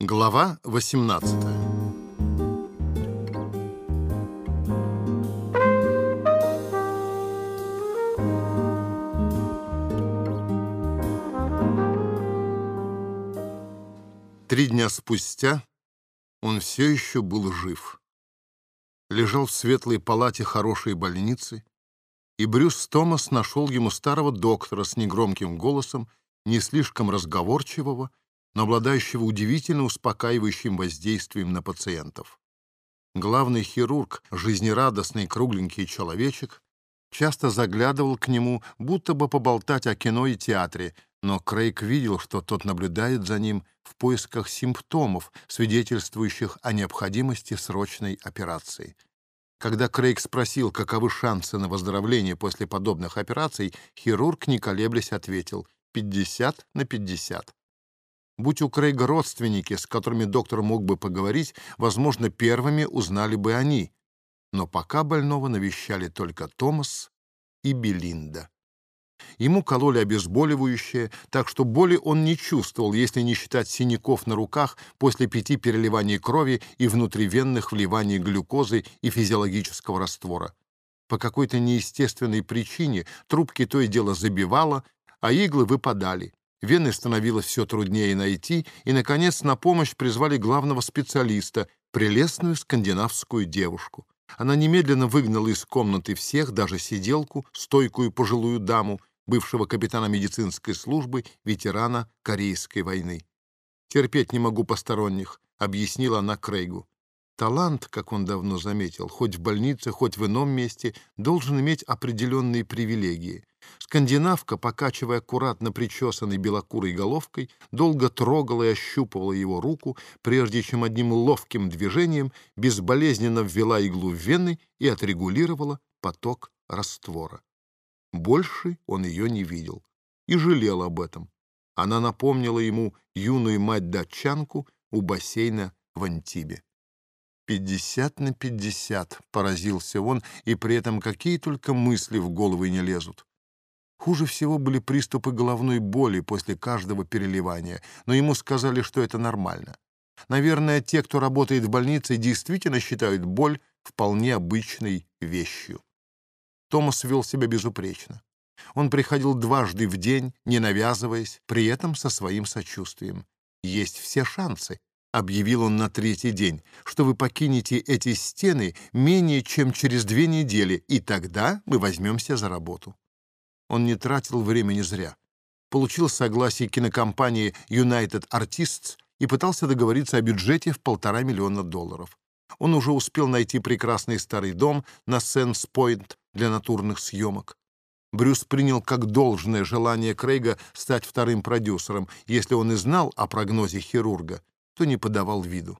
Глава 18 Три дня спустя он все еще был жив. Лежал в светлой палате хорошей больницы, и Брюс Томас нашел ему старого доктора с негромким голосом, не слишком разговорчивого, но обладающего удивительно успокаивающим воздействием на пациентов. Главный хирург, жизнерадостный кругленький человечек, часто заглядывал к нему, будто бы поболтать о кино и театре, но Крейг видел, что тот наблюдает за ним в поисках симптомов, свидетельствующих о необходимости срочной операции. Когда Крейг спросил, каковы шансы на выздоровление после подобных операций, хирург, не колеблясь, ответил «50 на 50». Будь у Крейга родственники, с которыми доктор мог бы поговорить, возможно, первыми узнали бы они. Но пока больного навещали только Томас и Белинда. Ему кололи обезболивающее, так что боли он не чувствовал, если не считать синяков на руках после пяти переливаний крови и внутривенных вливаний глюкозы и физиологического раствора. По какой-то неестественной причине трубки то и дело забивало, а иглы выпадали. Вены становилось все труднее найти, и, наконец, на помощь призвали главного специалиста, прелестную скандинавскую девушку. Она немедленно выгнала из комнаты всех, даже сиделку, стойкую пожилую даму, бывшего капитана медицинской службы, ветерана Корейской войны. «Терпеть не могу посторонних», — объяснила она Крейгу. Талант, как он давно заметил, хоть в больнице, хоть в ином месте, должен иметь определенные привилегии. Скандинавка, покачивая аккуратно причесанной белокурой головкой, долго трогала и ощупывала его руку, прежде чем одним ловким движением безболезненно ввела иглу в вены и отрегулировала поток раствора. Больше он ее не видел и жалел об этом. Она напомнила ему юную мать-датчанку у бассейна в Антибе. «Пятьдесят на пятьдесят», — поразился он, и при этом какие только мысли в голову не лезут. Хуже всего были приступы головной боли после каждого переливания, но ему сказали, что это нормально. Наверное, те, кто работает в больнице, действительно считают боль вполне обычной вещью. Томас вел себя безупречно. Он приходил дважды в день, не навязываясь, при этом со своим сочувствием. Есть все шансы, — объявил он на третий день, — что вы покинете эти стены менее чем через две недели, и тогда мы возьмемся за работу. Он не тратил времени зря. Получил согласие кинокомпании United Artists и пытался договориться о бюджете в полтора миллиона долларов. Он уже успел найти прекрасный старый дом на Сенс-Пойнт для натурных съемок. Брюс принял как должное желание Крейга стать вторым продюсером, если он и знал о прогнозе хирурга то не подавал виду.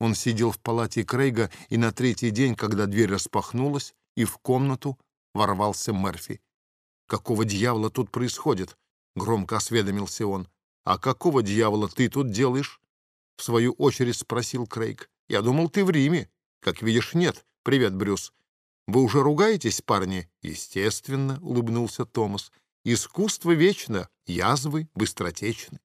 Он сидел в палате Крейга, и на третий день, когда дверь распахнулась, и в комнату ворвался Мерфи. «Какого дьявола тут происходит?» — громко осведомился он. «А какого дьявола ты тут делаешь?» — в свою очередь спросил Крейг. «Я думал, ты в Риме. Как видишь, нет. Привет, Брюс. Вы уже ругаетесь, парни?» «Естественно», — улыбнулся Томас. «Искусство вечно, язвы быстротечны».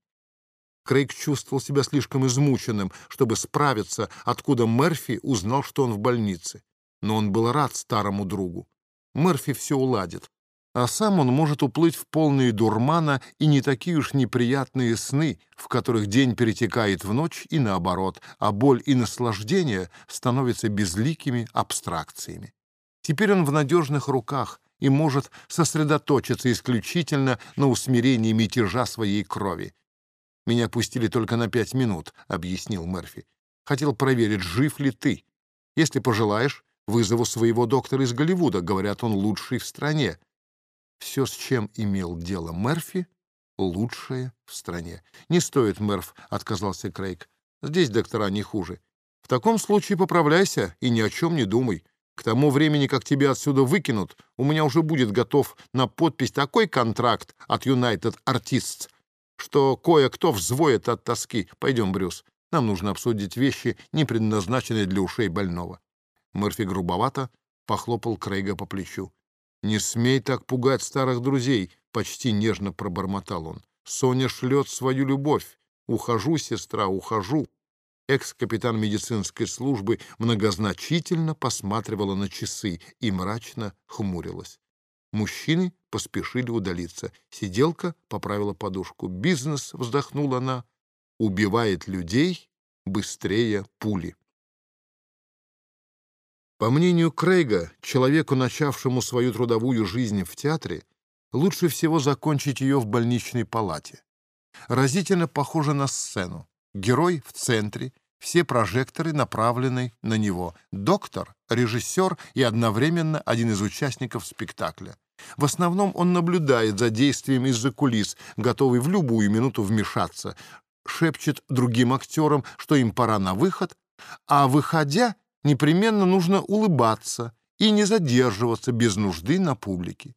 Крейг чувствовал себя слишком измученным, чтобы справиться, откуда Мерфи узнал, что он в больнице. Но он был рад старому другу. Мерфи все уладит. А сам он может уплыть в полные дурмана и не такие уж неприятные сны, в которых день перетекает в ночь и наоборот, а боль и наслаждение становятся безликими абстракциями. Теперь он в надежных руках и может сосредоточиться исключительно на усмирении мятежа своей крови. «Меня пустили только на пять минут», — объяснил Мерфи. «Хотел проверить, жив ли ты. Если пожелаешь, вызову своего доктора из Голливуда. Говорят, он лучший в стране». Все, с чем имел дело Мерфи, лучшее в стране. «Не стоит, Мерф», — отказался Крейг. «Здесь доктора не хуже. В таком случае поправляйся и ни о чем не думай. К тому времени, как тебя отсюда выкинут, у меня уже будет готов на подпись такой контракт от United Artists, что кое-кто взвоет от тоски. Пойдем, Брюс, нам нужно обсудить вещи, не предназначенные для ушей больного. Мерфи грубовато похлопал Крейга по плечу. «Не смей так пугать старых друзей», — почти нежно пробормотал он. «Соня шлет свою любовь. «Ухожу, сестра, ухожу». Экс-капитан медицинской службы многозначительно посматривала на часы и мрачно хмурилась. Мужчины поспешили удалиться. Сиделка поправила подушку. «Бизнес», — вздохнула она, — «убивает людей быстрее пули». По мнению Крейга, человеку, начавшему свою трудовую жизнь в театре, лучше всего закончить ее в больничной палате. Разительно похоже на сцену. Герой в центре, все прожекторы направлены на него. Доктор, режиссер и одновременно один из участников спектакля. В основном он наблюдает за действием из-за кулис, готовый в любую минуту вмешаться, шепчет другим актерам, что им пора на выход, а выходя, непременно нужно улыбаться и не задерживаться без нужды на публике.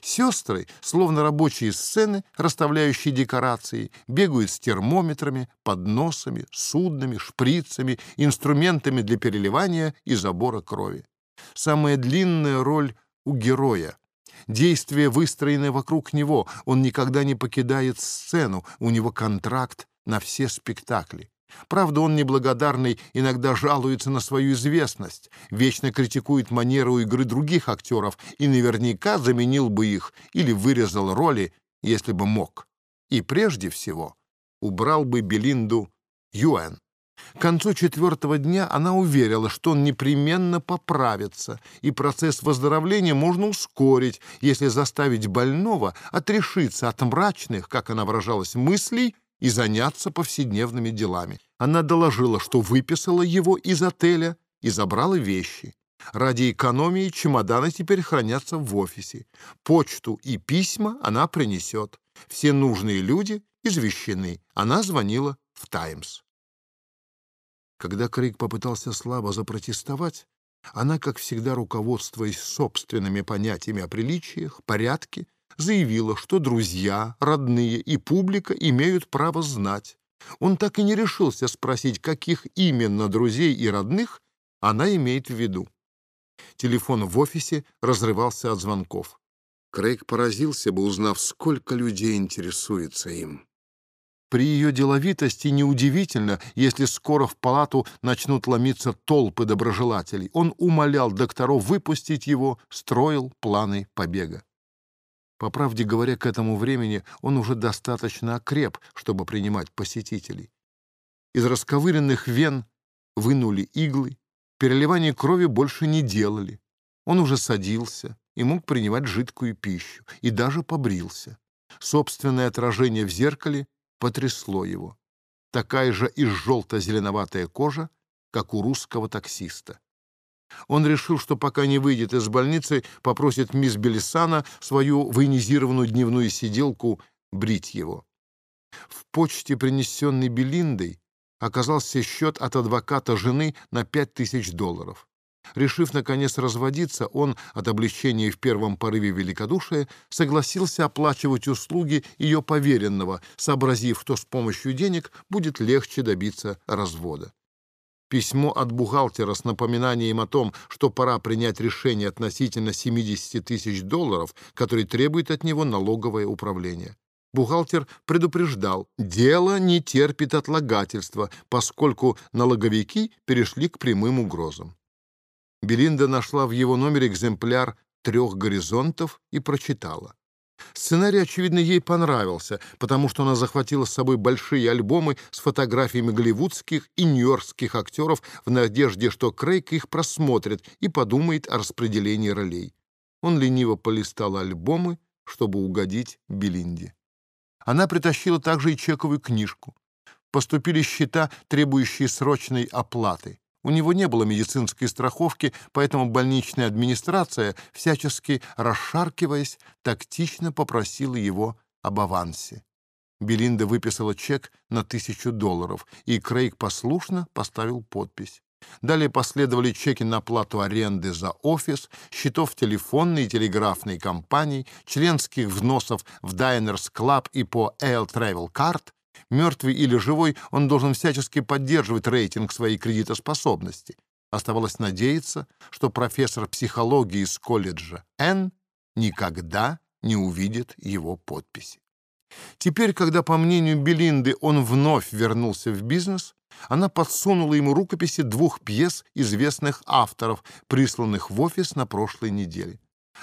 Сестры, словно рабочие сцены, расставляющие декорации, бегают с термометрами, подносами, суднами, шприцами, инструментами для переливания и забора крови. Самая длинная роль у героя. Действие, выстроенное вокруг него, он никогда не покидает сцену, у него контракт на все спектакли. Правда, он неблагодарный, иногда жалуется на свою известность, вечно критикует манеру игры других актеров и наверняка заменил бы их или вырезал роли, если бы мог. И прежде всего убрал бы Белинду Юэн. К концу четвертого дня она уверила, что он непременно поправится, и процесс выздоровления можно ускорить, если заставить больного отрешиться от мрачных, как она выражалась, мыслей и заняться повседневными делами. Она доложила, что выписала его из отеля и забрала вещи. Ради экономии чемоданы теперь хранятся в офисе. Почту и письма она принесет. Все нужные люди извещены. Она звонила в «Таймс». Когда Крейг попытался слабо запротестовать, она, как всегда руководствуясь собственными понятиями о приличиях, порядке, заявила, что друзья, родные и публика имеют право знать. Он так и не решился спросить, каких именно друзей и родных она имеет в виду. Телефон в офисе разрывался от звонков. Крейг поразился бы, узнав, сколько людей интересуется им. При ее деловитости неудивительно, если скоро в палату начнут ломиться толпы доброжелателей. Он умолял докторов выпустить его, строил планы побега. По правде говоря, к этому времени он уже достаточно окреп, чтобы принимать посетителей. Из расковыренных вен вынули иглы, переливание крови больше не делали. Он уже садился и мог принимать жидкую пищу, и даже побрился. Собственное отражение в зеркале потрясло его. Такая же и желто-зеленоватая кожа, как у русского таксиста. Он решил, что пока не выйдет из больницы, попросит мисс Белисана, свою военизированную дневную сиделку, брить его. В почте, принесенной Белиндой, оказался счет от адвоката жены на пять тысяч долларов. Решив, наконец, разводиться, он, от облегчения в первом порыве великодушия, согласился оплачивать услуги ее поверенного, сообразив, что с помощью денег будет легче добиться развода. Письмо от бухгалтера с напоминанием о том, что пора принять решение относительно 70 тысяч долларов, которые требует от него налоговое управление. Бухгалтер предупреждал, дело не терпит отлагательства, поскольку налоговики перешли к прямым угрозам. Белинда нашла в его номере экземпляр «Трех горизонтов» и прочитала. Сценарий, очевидно, ей понравился, потому что она захватила с собой большие альбомы с фотографиями голливудских и нью-йоркских актеров в надежде, что Крейг их просмотрит и подумает о распределении ролей. Он лениво полистал альбомы, чтобы угодить Белинде. Она притащила также и чековую книжку. Поступили счета, требующие срочной оплаты. У него не было медицинской страховки, поэтому больничная администрация, всячески расшаркиваясь, тактично попросила его об авансе. Белинда выписала чек на тысячу долларов, и Крейг послушно поставил подпись. Далее последовали чеки на оплату аренды за офис, счетов телефонной и телеграфной компаний, членских взносов в Diners Club и по Air Travel Card, Мертвый или живой, он должен всячески поддерживать рейтинг своей кредитоспособности. Оставалось надеяться, что профессор психологии из колледжа Н никогда не увидит его подписи. Теперь, когда, по мнению Белинды, он вновь вернулся в бизнес, она подсунула ему рукописи двух пьес известных авторов, присланных в офис на прошлой неделе.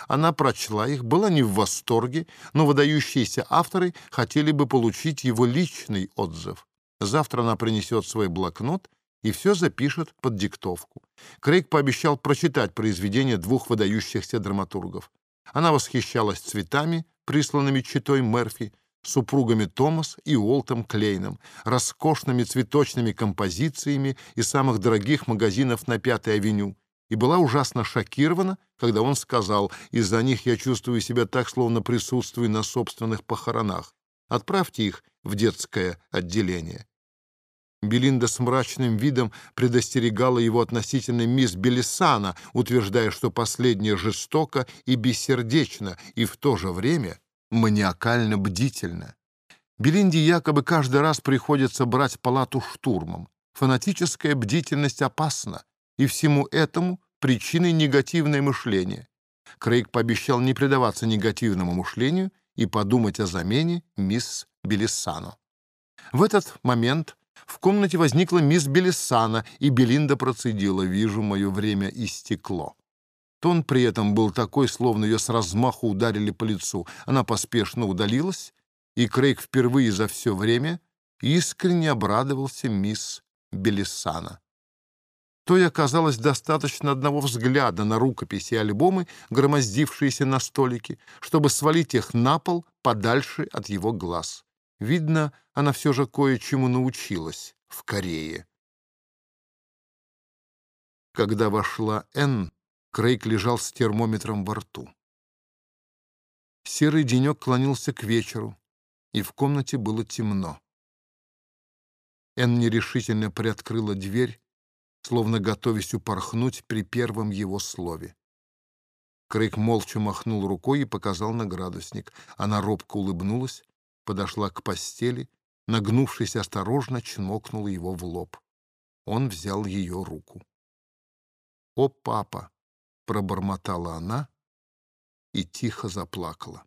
Она прочла их, была не в восторге, но выдающиеся авторы хотели бы получить его личный отзыв. Завтра она принесет свой блокнот и все запишет под диктовку. Крейг пообещал прочитать произведения двух выдающихся драматургов. Она восхищалась цветами, присланными читой Мерфи, супругами Томас и Уолтом Клейном, роскошными цветочными композициями из самых дорогих магазинов на Пятой авеню, и была ужасно шокирована, когда он сказал, «Из-за них я чувствую себя так, словно присутствую на собственных похоронах. Отправьте их в детское отделение». Белинда с мрачным видом предостерегала его относительно мисс Белисана, утверждая, что последняя жестока и бессердечна, и в то же время маниакально бдительна. Белинде якобы каждый раз приходится брать палату штурмом. Фанатическая бдительность опасна, и всему этому причиной негативное мышление. Крейг пообещал не предаваться негативному мышлению и подумать о замене мисс Белисано. В этот момент в комнате возникла мисс Белисана, и Белинда процедила «Вижу, мое время истекло». Тон при этом был такой, словно ее с размаху ударили по лицу. Она поспешно удалилась, и Крейг впервые за все время искренне обрадовался мисс Белисана. Той оказалось достаточно одного взгляда на рукописи и альбомы, громоздившиеся на столике, чтобы свалить их на пол подальше от его глаз. Видно, она все же кое-чему научилась в Корее. Когда вошла Энн, Крейг лежал с термометром во рту. Серый денек клонился к вечеру, и в комнате было темно. Энн нерешительно приоткрыла дверь, словно готовясь упорхнуть при первом его слове. Крейг молча махнул рукой и показал на градусник. Она робко улыбнулась, подошла к постели, нагнувшись осторожно, чмокнула его в лоб. Он взял ее руку. «О, папа!» — пробормотала она и тихо заплакала.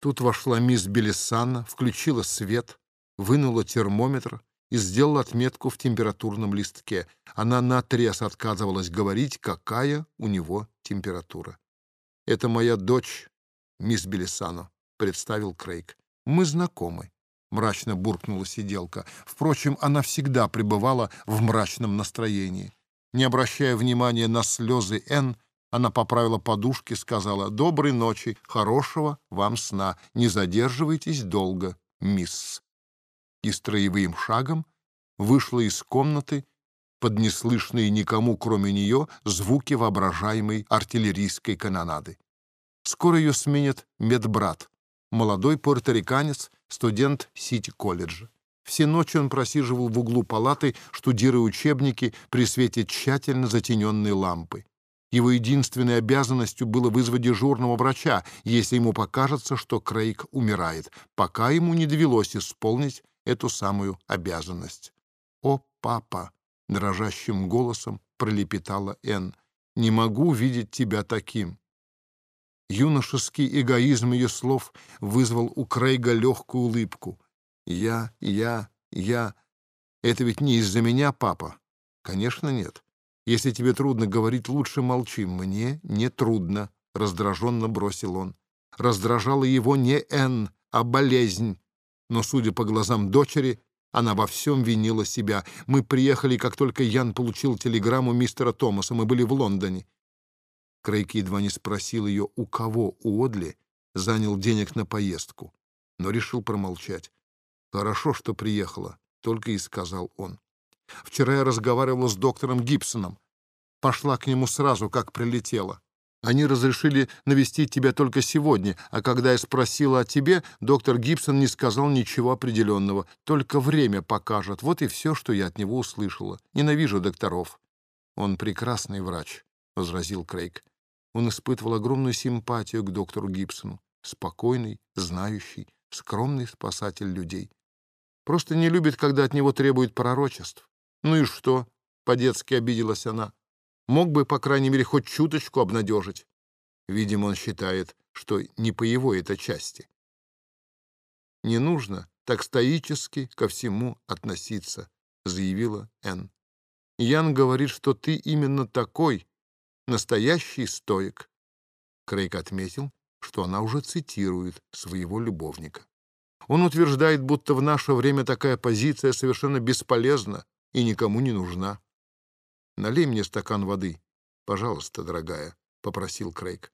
Тут вошла мисс Белисана, включила свет, вынула термометр и сделала отметку в температурном листке. Она наотрез отказывалась говорить, какая у него температура. «Это моя дочь, мисс Белисано», — представил Крейг. «Мы знакомы», — мрачно буркнула сиделка. Впрочем, она всегда пребывала в мрачном настроении. Не обращая внимания на слезы Н, она поправила подушки, сказала «Доброй ночи, хорошего вам сна, не задерживайтесь долго, мисс» и строевым шагом вышла из комнаты под неслышные никому, кроме нее, звуки воображаемой артиллерийской канонады. Скоро ее сменит медбрат, молодой пуэрториканец, студент Сити-колледжа. Все ночи он просиживал в углу палаты, штудируя учебники при свете тщательно затененной лампы. Его единственной обязанностью было вызвать дежурного врача, если ему покажется, что Крейг умирает, пока ему не довелось исполнить эту самую обязанность. «О, папа!» — дрожащим голосом пролепетала Энн. «Не могу видеть тебя таким». Юношеский эгоизм ее слов вызвал у Крейга легкую улыбку. «Я, я, я. Это ведь не из-за меня, папа?» «Конечно, нет. Если тебе трудно говорить, лучше молчи. Мне не трудно», — раздраженно бросил он. Раздражала его не Энн, а болезнь, но, судя по глазам дочери, она во всем винила себя. Мы приехали, как только Ян получил телеграмму мистера Томаса. Мы были в Лондоне. Крейг едва не спросил ее, у кого Уодли занял денег на поездку, но решил промолчать. «Хорошо, что приехала», — только и сказал он. «Вчера я разговаривала с доктором Гибсоном. Пошла к нему сразу, как прилетела. Они разрешили навестить тебя только сегодня, а когда я спросила о тебе, доктор Гибсон не сказал ничего определенного. Только время покажет. Вот и все, что я от него услышала. Ненавижу докторов». «Он прекрасный врач», — возразил Крейг. Он испытывал огромную симпатию к доктору Гибсону. Спокойный, знающий, скромный спасатель людей. Просто не любит, когда от него требуют пророчеств. «Ну и что?» — по-детски обиделась она. Мог бы, по крайней мере, хоть чуточку обнадежить. Видимо, он считает, что не по его это части. Не нужно так стоически ко всему относиться, заявила Энн. Ян говорит, что ты именно такой, настоящий стоик. Крейг отметил, что она уже цитирует своего любовника. Он утверждает, будто в наше время такая позиция совершенно бесполезна и никому не нужна. «Налей мне стакан воды, пожалуйста, дорогая», — попросил Крейг.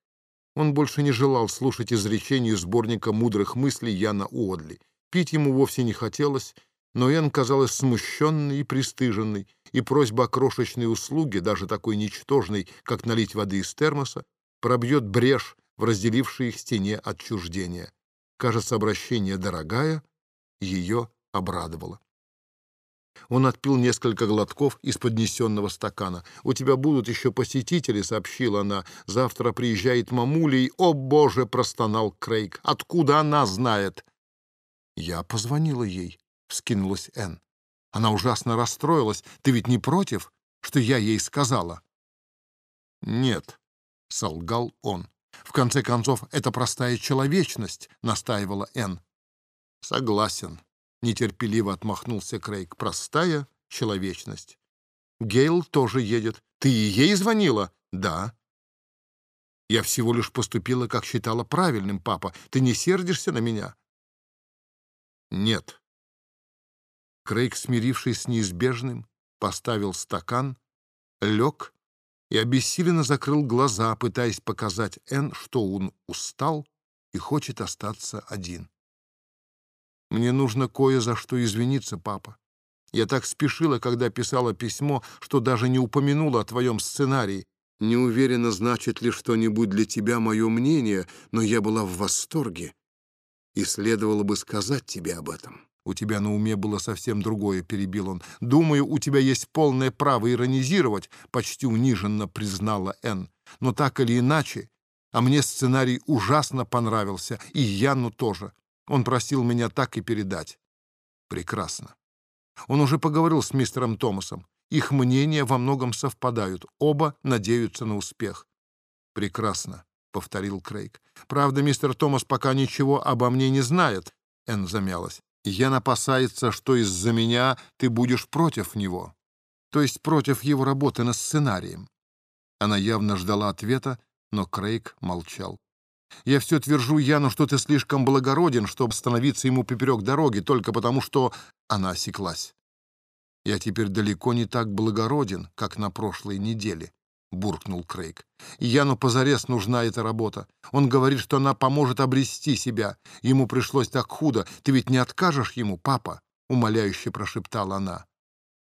Он больше не желал слушать изречений сборника мудрых мыслей Яна Уодли. Пить ему вовсе не хотелось, но Ян казалась смущенной и пристыженной, и просьба о крошечной услуге, даже такой ничтожной, как налить воды из термоса, пробьет брешь в разделившей их стене отчуждения. Кажется, обращение «дорогая» ее обрадовало. Он отпил несколько глотков из поднесенного стакана. «У тебя будут еще посетители», — сообщила она. «Завтра приезжает мамуля и...» «О, боже!» — простонал Крейг. «Откуда она знает?» «Я позвонила ей», — вскинулась Энн. «Она ужасно расстроилась. Ты ведь не против, что я ей сказала?» «Нет», — солгал он. «В конце концов, это простая человечность», — настаивала Энн. «Согласен», нетерпеливо отмахнулся Крейг. Простая человечность. Гейл тоже едет. Ты ей звонила? Да. Я всего лишь поступила, как считала правильным, папа. Ты не сердишься на меня? Нет. Крейг, смирившись с неизбежным, поставил стакан, лег и обессиленно закрыл глаза, пытаясь показать Энн, что он устал и хочет остаться один. Мне нужно кое за что извиниться, папа. Я так спешила, когда писала письмо, что даже не упомянула о твоем сценарии. Не уверена, значит ли что-нибудь для тебя мое мнение, но я была в восторге. И следовало бы сказать тебе об этом. У тебя на уме было совсем другое, перебил он. Думаю, у тебя есть полное право иронизировать, почти униженно признала Энн. Но так или иначе, а мне сценарий ужасно понравился, и Яну тоже. Он просил меня так и передать. Прекрасно. Он уже поговорил с мистером Томасом. Их мнения во многом совпадают. Оба надеются на успех. Прекрасно, — повторил Крейг. Правда, мистер Томас пока ничего обо мне не знает. Энн замялась. Я опасается, что из-за меня ты будешь против него. То есть против его работы над сценарием. Она явно ждала ответа, но Крейг молчал. Я все твержу Яну, что ты слишком благороден, чтобы становиться ему поперек дороги, только потому что...» Она осеклась. «Я теперь далеко не так благороден, как на прошлой неделе», — буркнул Крейг. «Яну позарез нужна эта работа. Он говорит, что она поможет обрести себя. Ему пришлось так худо. Ты ведь не откажешь ему, папа?» — умоляюще прошептала она.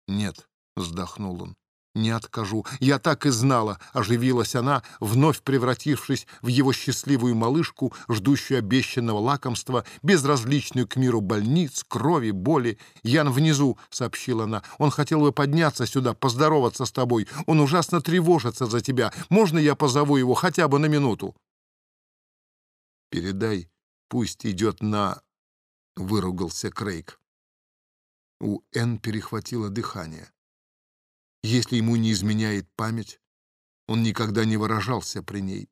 «Нет», — вздохнул он не откажу. Я так и знала, оживилась она, вновь превратившись в его счастливую малышку, ждущую обещанного лакомства, безразличную к миру больниц, крови, боли. «Ян внизу», — сообщила она, — «он хотел бы подняться сюда, поздороваться с тобой. Он ужасно тревожится за тебя. Можно я позову его хотя бы на минуту?» «Передай, пусть идет на...» — выругался Крейг. У Энн перехватило дыхание. Если ему не изменяет память, он никогда не выражался при ней.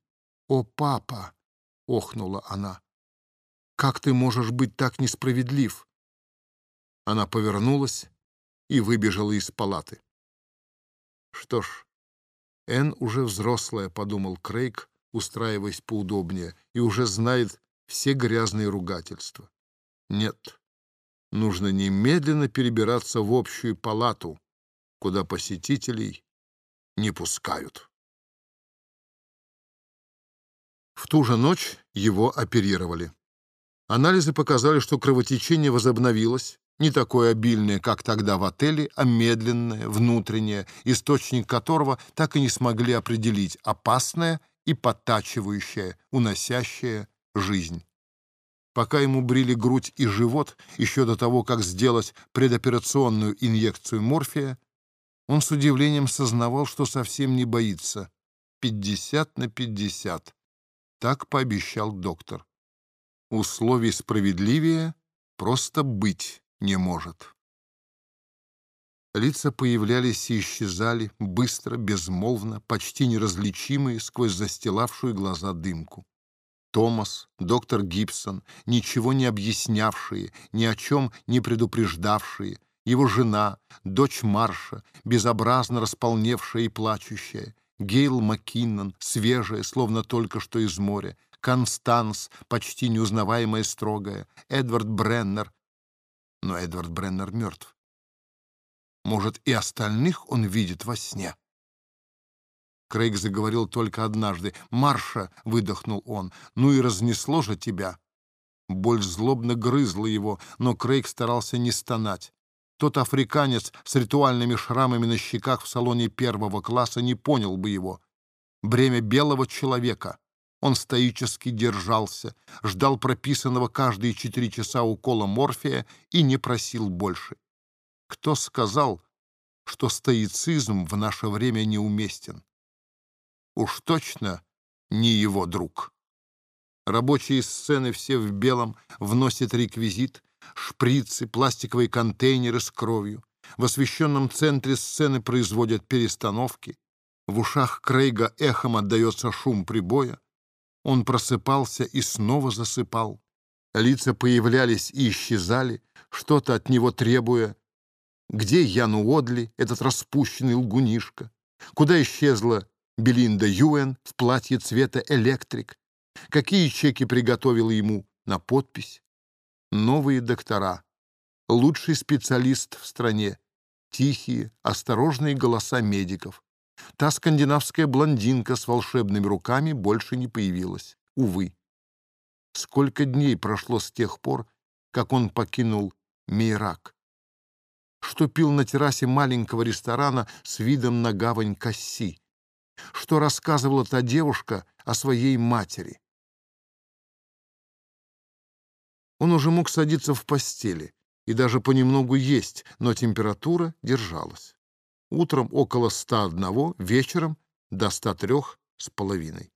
«О, папа!» — охнула она. «Как ты можешь быть так несправедлив?» Она повернулась и выбежала из палаты. «Что ж, Энн уже взрослая», — подумал Крейг, устраиваясь поудобнее, и уже знает все грязные ругательства. «Нет, нужно немедленно перебираться в общую палату» куда посетителей не пускают. В ту же ночь его оперировали. Анализы показали, что кровотечение возобновилось, не такое обильное, как тогда в отеле, а медленное, внутреннее, источник которого так и не смогли определить, опасное и подтачивающее, уносящее жизнь. Пока ему брили грудь и живот, еще до того, как сделать предоперационную инъекцию морфия, он с удивлением сознавал, что совсем не боится. Пятьдесят на пятьдесят. Так пообещал доктор. Условий справедливее просто быть не может. Лица появлялись и исчезали, быстро, безмолвно, почти неразличимые сквозь застилавшую глаза дымку. Томас, доктор Гибсон, ничего не объяснявшие, ни о чем не предупреждавшие, его жена, дочь Марша, безобразно располневшая и плачущая, Гейл Маккиннон, свежая, словно только что из моря, Констанс, почти неузнаваемая строгая, Эдвард Бреннер. Но Эдвард Бреннер мертв. Может, и остальных он видит во сне. Крейг заговорил только однажды. «Марша!» — выдохнул он. «Ну и разнесло же тебя!» Боль злобно грызла его, но Крейг старался не стонать. Тот африканец с ритуальными шрамами на щеках в салоне первого класса не понял бы его. Бремя белого человека. Он стоически держался, ждал прописанного каждые четыре часа укола морфия и не просил больше. Кто сказал, что стоицизм в наше время неуместен? Уж точно не его друг. Рабочие сцены все в белом, вносят реквизит, шприцы, пластиковые контейнеры с кровью. В освещенном центре сцены производят перестановки. В ушах Крейга эхом отдается шум прибоя. Он просыпался и снова засыпал. Лица появлялись и исчезали, что-то от него требуя. Где Ян Уодли, этот распущенный лгунишка? Куда исчезла Белинда Юэн в платье цвета электрик. Какие чеки приготовила ему на подпись? Новые доктора. Лучший специалист в стране. Тихие, осторожные голоса медиков. Та скандинавская блондинка с волшебными руками больше не появилась. Увы. Сколько дней прошло с тех пор, как он покинул Мейрак? Что пил на террасе маленького ресторана с видом на гавань Касси? что рассказывала та девушка о своей матери. Он уже мог садиться в постели и даже понемногу есть, но температура держалась. Утром около 101, вечером до 103 с половиной.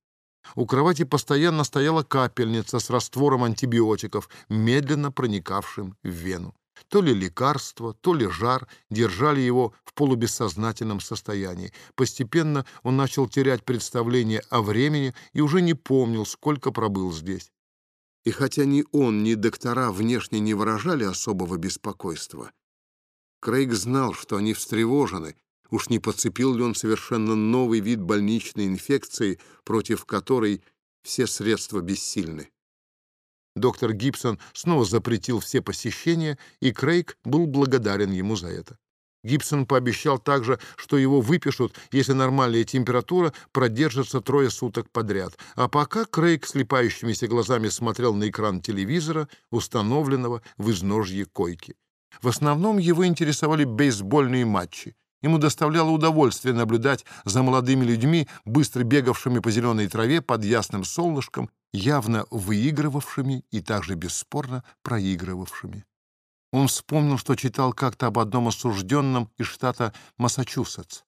У кровати постоянно стояла капельница с раствором антибиотиков, медленно проникавшим в вену. То ли лекарство, то ли жар держали его в полубессознательном состоянии. Постепенно он начал терять представление о времени и уже не помнил, сколько пробыл здесь. И хотя ни он, ни доктора внешне не выражали особого беспокойства, Крейг знал, что они встревожены, уж не подцепил ли он совершенно новый вид больничной инфекции, против которой все средства бессильны. Доктор Гибсон снова запретил все посещения, и Крейг был благодарен ему за это. Гибсон пообещал также, что его выпишут, если нормальная температура продержится трое суток подряд. А пока Крейг слепающимися глазами смотрел на экран телевизора, установленного в изножье койки. В основном его интересовали бейсбольные матчи. Ему доставляло удовольствие наблюдать за молодыми людьми, быстро бегавшими по зеленой траве под ясным солнышком, явно выигрывавшими и также бесспорно проигрывавшими. Он вспомнил, что читал как-то об одном осужденном из штата Массачусетс,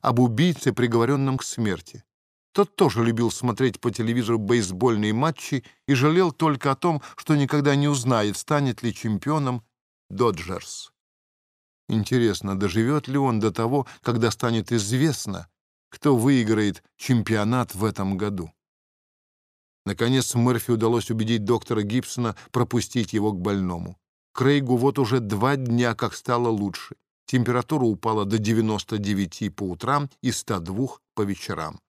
об убийце, приговоренном к смерти. Тот тоже любил смотреть по телевизору бейсбольные матчи и жалел только о том, что никогда не узнает, станет ли чемпионом Доджерс. Интересно, доживет ли он до того, когда станет известно, кто выиграет чемпионат в этом году. Наконец Мерфи удалось убедить доктора Гибсона пропустить его к больному. Крейгу вот уже два дня как стало лучше. Температура упала до 99 по утрам и 102 по вечерам.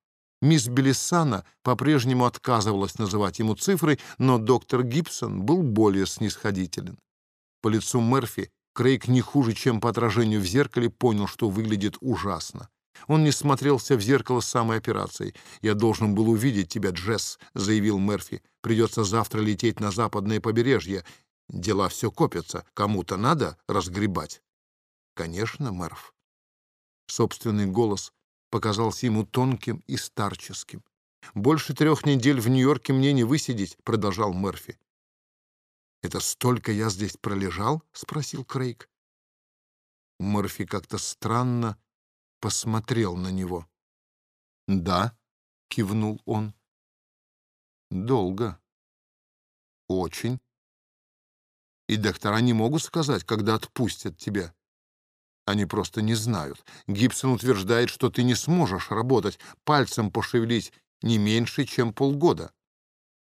Мисс Белисана по-прежнему отказывалась называть ему цифры, но доктор Гибсон был более снисходителен. По лицу Мерфи Крейг не хуже, чем по отражению в зеркале, понял, что выглядит ужасно. Он не смотрелся в зеркало с самой операцией. «Я должен был увидеть тебя, Джесс», — заявил Мерфи. «Придется завтра лететь на западное побережье. Дела все копятся. Кому-то надо разгребать». «Конечно, Мерф». Собственный голос показался ему тонким и старческим. «Больше трех недель в Нью-Йорке мне не высидеть», — продолжал Мерфи. «Это столько я здесь пролежал?» — спросил Крейг. Морфи как-то странно посмотрел на него. «Да», — кивнул он. «Долго. Очень. И доктора не могут сказать, когда отпустят тебя. Они просто не знают. Гибсон утверждает, что ты не сможешь работать, пальцем пошевелить не меньше, чем полгода.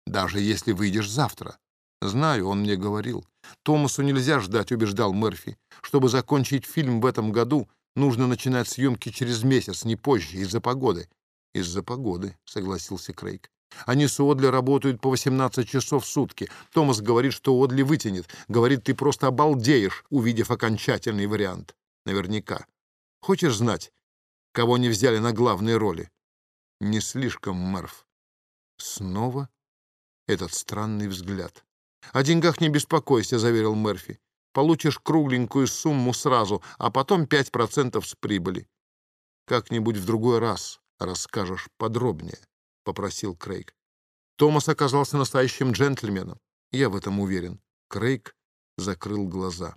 даже если выйдешь завтра. Знаю, он мне говорил. Томасу нельзя ждать, убеждал Мерфи. Чтобы закончить фильм в этом году, нужно начинать съемки через месяц, не позже, из-за погоды. Из-за погоды, согласился Крейг. Они с Одли работают по 18 часов в сутки. Томас говорит, что Одли вытянет. Говорит, ты просто обалдеешь, увидев окончательный вариант. Наверняка. Хочешь знать, кого не взяли на главные роли? Не слишком, Марф. Снова этот странный взгляд. «О деньгах не беспокойся», — заверил Мерфи. «Получишь кругленькую сумму сразу, а потом пять процентов с прибыли». «Как-нибудь в другой раз расскажешь подробнее», — попросил Крейг. Томас оказался настоящим джентльменом. Я в этом уверен. Крейг закрыл глаза.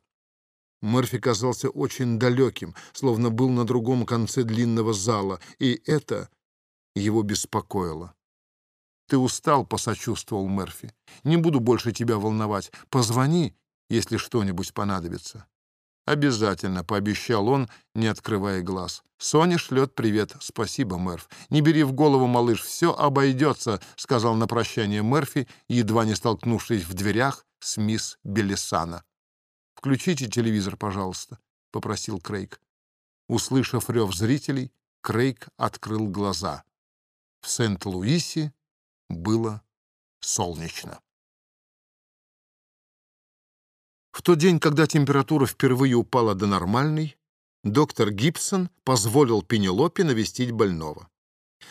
Мерфи казался очень далеким, словно был на другом конце длинного зала, и это его беспокоило. «Ты устал», — посочувствовал Мерфи. «Не буду больше тебя волновать. Позвони, если что-нибудь понадобится». «Обязательно», — пообещал он, не открывая глаз. «Соня шлет привет. Спасибо, Мерф. Не бери в голову, малыш, все обойдется», — сказал на прощание Мерфи, едва не столкнувшись в дверях с мисс Белесана. «Включите телевизор, пожалуйста», — попросил Крейг. Услышав рев зрителей, Крейг открыл глаза. В Сент-Луисе было солнечно. В тот день, когда температура впервые упала до нормальной, доктор Гибсон позволил Пенелопе навестить больного.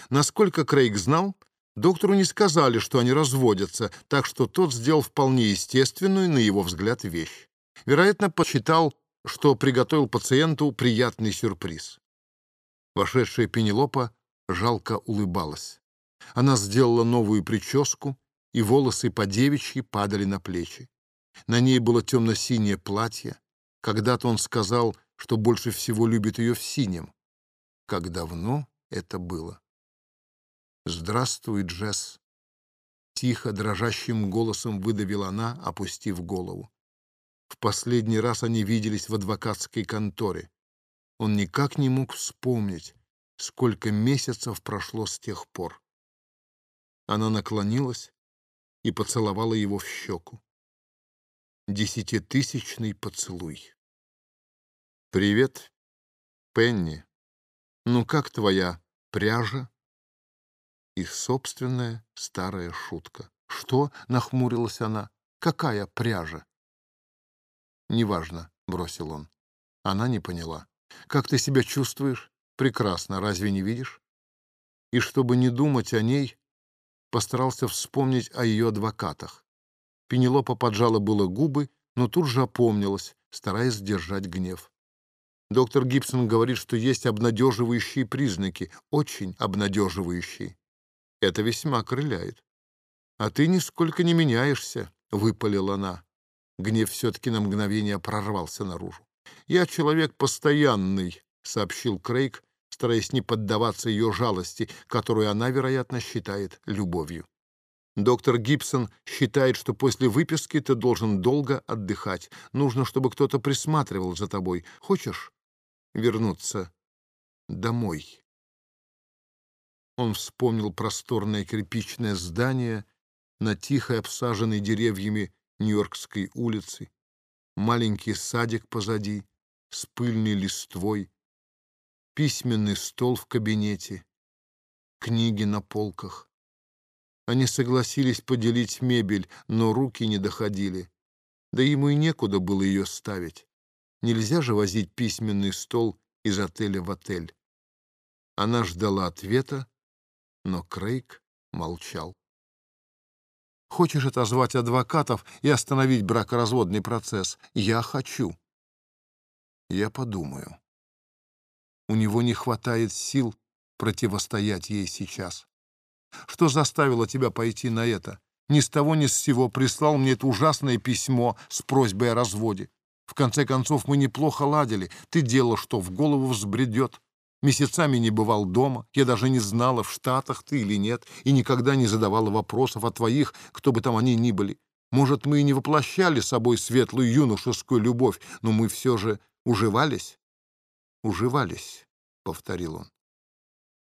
Насколько Крейг знал, доктору не сказали, что они разводятся, так что тот сделал вполне естественную, на его взгляд, вещь. Вероятно, посчитал, что приготовил пациенту приятный сюрприз. Вошедшая Пенелопа жалко улыбалась. Она сделала новую прическу, и волосы по девичьи падали на плечи. На ней было темно-синее платье. Когда-то он сказал, что больше всего любит ее в синем. Как давно это было? «Здравствуй, Джесс!» Тихо, дрожащим голосом выдавила она, опустив голову. В последний раз они виделись в адвокатской конторе. Он никак не мог вспомнить, сколько месяцев прошло с тех пор. Она наклонилась и поцеловала его в щеку. Десятитысячный поцелуй. «Привет, Пенни. Ну как твоя пряжа?» Их собственная старая шутка. «Что?» — нахмурилась она. «Какая пряжа?» «Неважно», — бросил он. Она не поняла. «Как ты себя чувствуешь?» «Прекрасно, разве не видишь?» И чтобы не думать о ней, постарался вспомнить о ее адвокатах. Пенелопа поджала было губы, но тут же опомнилась, стараясь сдержать гнев. Доктор Гибсон говорит, что есть обнадеживающие признаки, очень обнадеживающие. Это весьма окрыляет. «А ты нисколько не меняешься», — выпалила она. Гнев все-таки на мгновение прорвался наружу. «Я человек постоянный», — сообщил Крейг, стараясь не поддаваться ее жалости, которую она, вероятно, считает любовью. Доктор Гибсон считает, что после выписки ты должен долго отдыхать. Нужно, чтобы кто-то присматривал за тобой. Хочешь вернуться домой?» Он вспомнил просторное кирпичное здание на тихой, обсаженной деревьями Нью-Йоркской улице, маленький садик позади с пыльной листвой, письменный стол в кабинете, книги на полках. Они согласились поделить мебель, но руки не доходили. Да ему и некуда было ее ставить. Нельзя же возить письменный стол из отеля в отель. Она ждала ответа, но Крейг молчал. «Хочешь отозвать адвокатов и остановить бракоразводный процесс? Я хочу». «Я подумаю». У него не хватает сил противостоять ей сейчас. Что заставило тебя пойти на это? Ни с того ни с сего прислал мне это ужасное письмо с просьбой о разводе. В конце концов, мы неплохо ладили. Ты делал, что в голову взбредет. Месяцами не бывал дома. Я даже не знала, в Штатах ты или нет, и никогда не задавала вопросов о твоих, кто бы там они ни были. Может, мы и не воплощали собой светлую юношескую любовь, но мы все же уживались? «Уживались», — повторил он.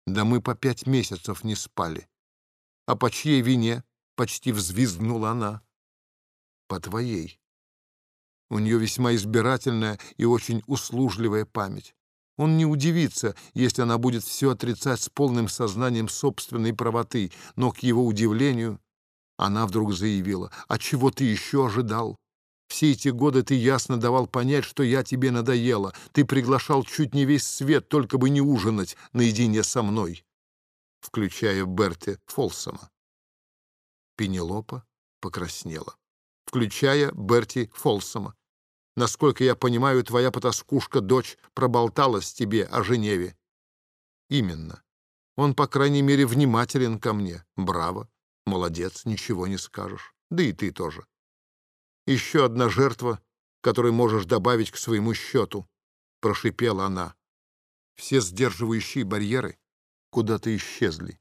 «Да мы по пять месяцев не спали. А по чьей вине? — почти взвизгнула она. «По твоей». У нее весьма избирательная и очень услужливая память. Он не удивится, если она будет все отрицать с полным сознанием собственной правоты, но, к его удивлению, она вдруг заявила, «А чего ты еще ожидал? Все эти годы ты ясно давал понять, что я тебе надоела. Ты приглашал чуть не весь свет, только бы не ужинать наедине со мной», включая Берти Фолсома. Пенелопа покраснела, включая Берти Фолсома. Насколько я понимаю, твоя потаскушка-дочь проболталась тебе о Женеве. Именно. Он, по крайней мере, внимателен ко мне. Браво. Молодец, ничего не скажешь. Да и ты тоже. Еще одна жертва, которую можешь добавить к своему счету, прошипела она. Все сдерживающие барьеры куда-то исчезли.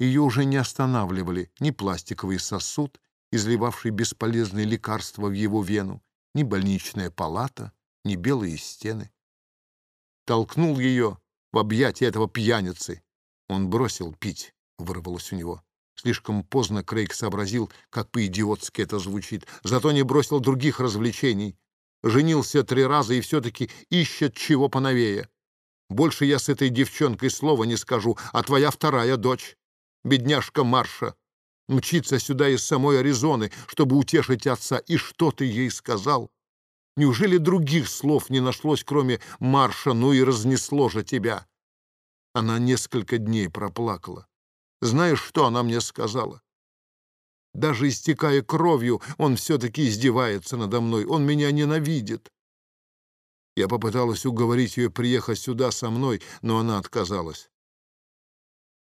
Ее уже не останавливали ни пластиковый сосуд, изливавший бесполезные лекарства в его вену, ни больничная палата, ни белые стены. Толкнул ее в объятия этого пьяницы. Он бросил пить, вырвалось у него. Слишком поздно Крейг сообразил, как по-идиотски это звучит. Зато не бросил других развлечений. Женился три раза и все-таки ищет чего поновее. Больше я с этой девчонкой слова не скажу, а твоя вторая дочь, бедняжка Марша, мчится сюда из самой Аризоны, чтобы утешить отца. И что ты ей сказал? Неужели других слов не нашлось, кроме марша, ну и разнесло же тебя? Она несколько дней проплакала. Знаешь, что она мне сказала? Даже истекая кровью, он все-таки издевается надо мной. Он меня ненавидит. Я попыталась уговорить ее приехать сюда со мной, но она отказалась.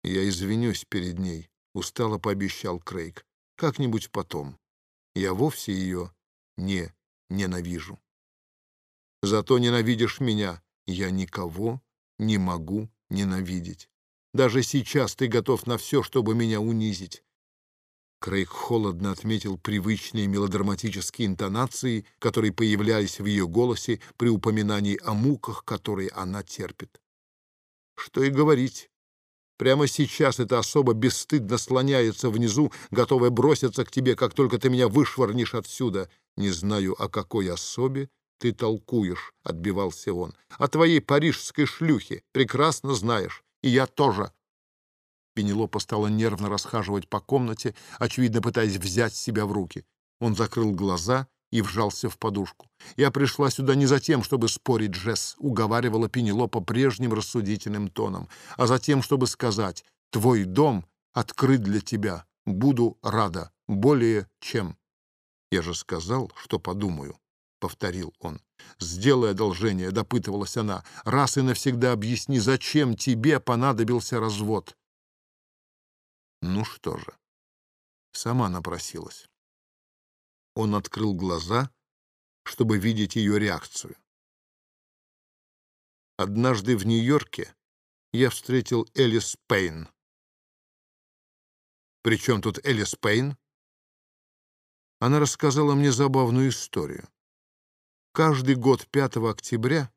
Я извинюсь перед ней. — устало пообещал Крейг. «Как-нибудь потом. Я вовсе ее не ненавижу. Зато ненавидишь меня. Я никого не могу ненавидеть. Даже сейчас ты готов на все, чтобы меня унизить». Крейг холодно отметил привычные мелодраматические интонации, которые появлялись в ее голосе при упоминании о муках, которые она терпит. Что и говорить, Прямо сейчас эта особа бесстыдно слоняется внизу, готовая броситься к тебе, как только ты меня вышвырнешь отсюда. Не знаю, о какой особе ты толкуешь, — отбивался он. О твоей парижской шлюхе прекрасно знаешь, и я тоже. Пенелопа стала нервно расхаживать по комнате, очевидно пытаясь взять себя в руки. Он закрыл глаза и вжался в подушку. «Я пришла сюда не за тем, чтобы спорить, Джесс», — уговаривала Пенелопа прежним рассудительным тоном, «а за тем, чтобы сказать, твой дом открыт для тебя, буду рада, более чем». «Я же сказал, что подумаю», — повторил он. «Сделай одолжение», — допытывалась она, «раз и навсегда объясни, зачем тебе понадобился развод». Ну что же, сама напросилась. Он открыл глаза, чтобы видеть ее реакцию. Однажды в Нью-Йорке я встретил Элис Пейн. Причем тут Элис Пейн? Она рассказала мне забавную историю. Каждый год 5 октября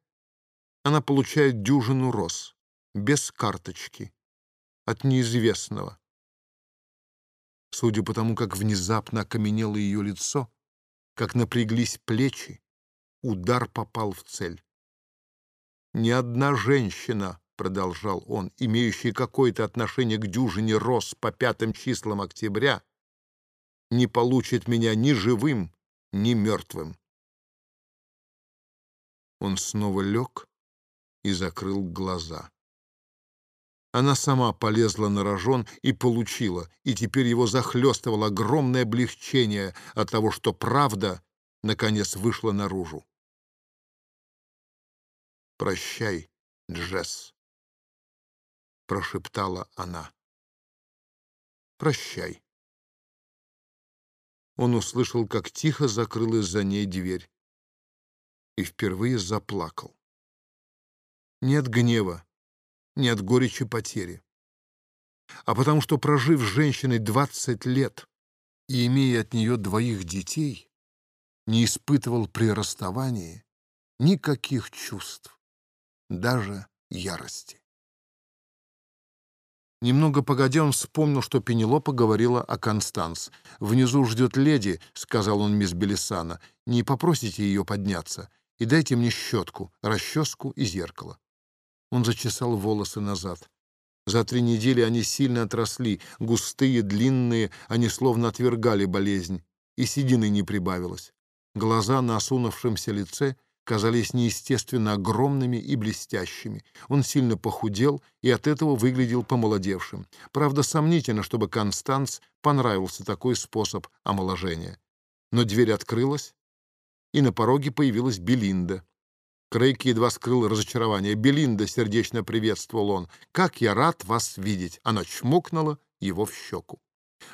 она получает дюжину роз, без карточки, от неизвестного. Судя по тому, как внезапно окаменело ее лицо, как напряглись плечи, удар попал в цель. «Ни одна женщина, — продолжал он, — имеющая какое-то отношение к дюжине роз по пятым числам октября, не получит меня ни живым, ни мертвым». Он снова лег и закрыл глаза. Она сама полезла на рожон и получила, и теперь его захлестывало огромное облегчение от того, что правда, наконец, вышла наружу. «Прощай, Джесс», — прошептала она. «Прощай». Он услышал, как тихо закрылась за ней дверь и впервые заплакал. Нет гнева, не от горечи потери, а потому что, прожив с женщиной 20 лет и имея от нее двоих детей, не испытывал при расставании никаких чувств, даже ярости. Немного погодя, он вспомнил, что Пенелопа говорила о Констанс. «Внизу ждет леди», — сказал он мисс Белисана. «Не попросите ее подняться. И дайте мне щетку, расческу и зеркало». Он зачесал волосы назад. За три недели они сильно отросли, густые, длинные, они словно отвергали болезнь, и седины не прибавилось. Глаза на осунувшемся лице казались неестественно огромными и блестящими. Он сильно похудел и от этого выглядел помолодевшим. Правда, сомнительно, чтобы Констанс понравился такой способ омоложения. Но дверь открылась, и на пороге появилась Белинда. Крейг едва скрыл разочарование. «Белинда!» — сердечно приветствовал он. «Как я рад вас видеть!» Она чмокнула его в щеку.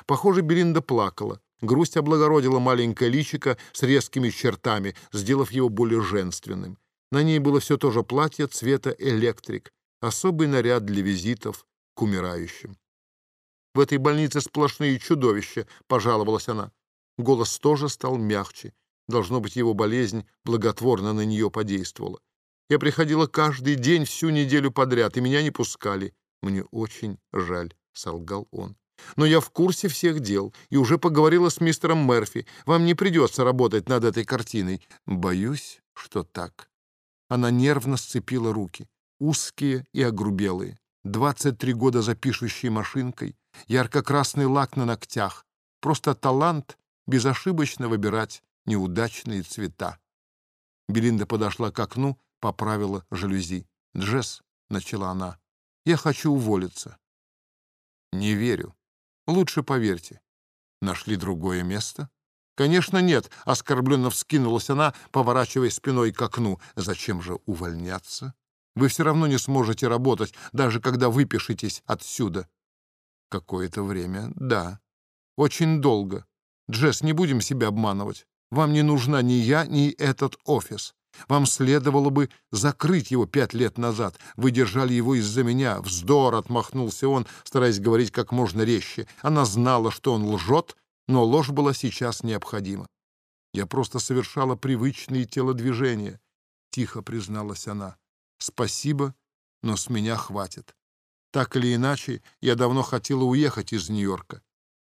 Похоже, Белинда плакала. Грусть облагородила маленькое личико с резкими чертами, сделав его более женственным. На ней было все то же платье цвета электрик, особый наряд для визитов к умирающим. «В этой больнице сплошные чудовища», — пожаловалась она. Голос тоже стал мягче. Должно быть, его болезнь благотворно на нее подействовала. Я приходила каждый день всю неделю подряд, и меня не пускали. Мне очень жаль, — солгал он. Но я в курсе всех дел и уже поговорила с мистером Мерфи. Вам не придется работать над этой картиной. Боюсь, что так. Она нервно сцепила руки, узкие и огрубелые. 23 года за пишущей машинкой, ярко-красный лак на ногтях. Просто талант безошибочно выбирать неудачные цвета. Белинда подошла к окну, поправила жалюзи. «Джесс», — начала она, — «я хочу уволиться». «Не верю», Лучше поверьте. Нашли другое место? Конечно, нет, оскорбленно вскинулась она, поворачивая спиной к окну. Зачем же увольняться? Вы все равно не сможете работать, даже когда выпишетесь отсюда. Какое-то время, да. Очень долго. Джесс, не будем себя обманывать. Вам не нужна ни я, ни этот офис. Вам следовало бы закрыть его пять лет назад. Вы держали его из-за меня. Вздор, — отмахнулся он, стараясь говорить как можно резче. Она знала, что он лжет, но ложь была сейчас необходима. Я просто совершала привычные телодвижения, — тихо призналась она. Спасибо, но с меня хватит. Так или иначе, я давно хотела уехать из Нью-Йорка.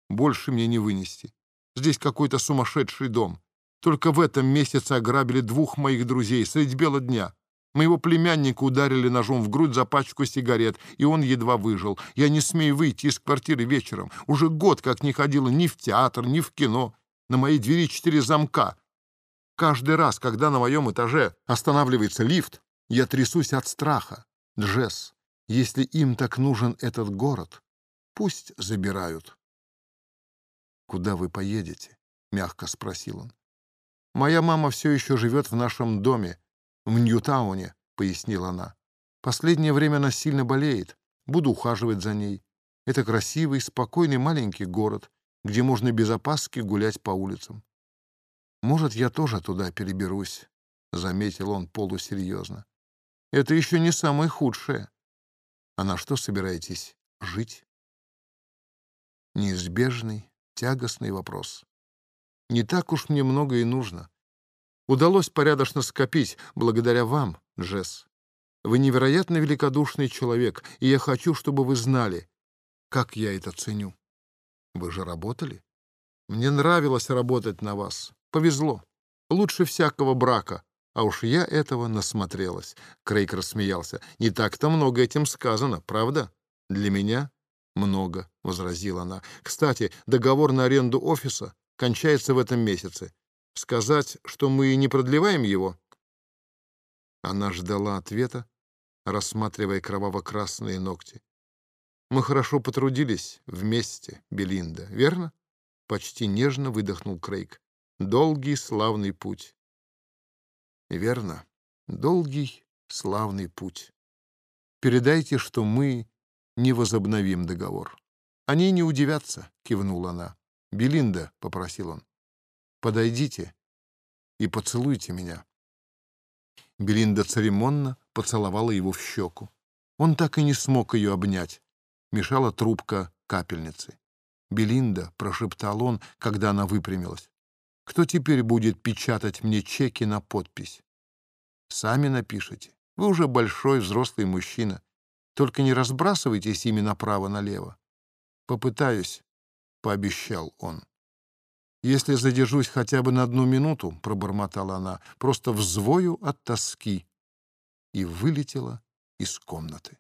Больше мне не вынести. Здесь какой-то сумасшедший дом. Только в этом месяце ограбили двух моих друзей средь бела дня. Моего племянника ударили ножом в грудь за пачку сигарет, и он едва выжил. Я не смею выйти из квартиры вечером. Уже год как не ходила ни в театр, ни в кино. На моей двери четыре замка. Каждый раз, когда на моем этаже останавливается лифт, я трясусь от страха. Джесс, если им так нужен этот город, пусть забирают. «Куда вы поедете?» — мягко спросил он. «Моя мама все еще живет в нашем доме, в Ньютауне», — пояснила она. «Последнее время она сильно болеет. Буду ухаживать за ней. Это красивый, спокойный маленький город, где можно без опаски гулять по улицам. Может, я тоже туда переберусь», — заметил он полусерьезно. «Это еще не самое худшее. А на что собираетесь жить?» Неизбежный, тягостный вопрос. Не так уж мне много и нужно. Удалось порядочно скопить благодаря вам, Джесс. Вы невероятно великодушный человек, и я хочу, чтобы вы знали, как я это ценю. Вы же работали? Мне нравилось работать на вас. Повезло. Лучше всякого брака. А уж я этого насмотрелась. Крейг рассмеялся. Не так-то много этим сказано, правда? Для меня много, — возразила она. Кстати, договор на аренду офиса кончается в этом месяце. Сказать, что мы не продлеваем его?» Она ждала ответа, рассматривая кроваво-красные ногти. «Мы хорошо потрудились вместе, Белинда, верно?» Почти нежно выдохнул Крейг. «Долгий, славный путь». «Верно. Долгий, славный путь. Передайте, что мы не возобновим договор». «Они не удивятся», — кивнула она. «Белинда», — попросил он, — «подойдите и поцелуйте меня». Белинда церемонно поцеловала его в щеку. Он так и не смог ее обнять. Мешала трубка капельницы. «Белинда», — прошептал он, когда она выпрямилась, — «кто теперь будет печатать мне чеки на подпись?» «Сами напишите. Вы уже большой взрослый мужчина. Только не разбрасывайтесь ими направо-налево. Попытаюсь, — пообещал он. «Если задержусь хотя бы на одну минуту», — пробормотала она, — «просто взвою от тоски». И вылетела из комнаты.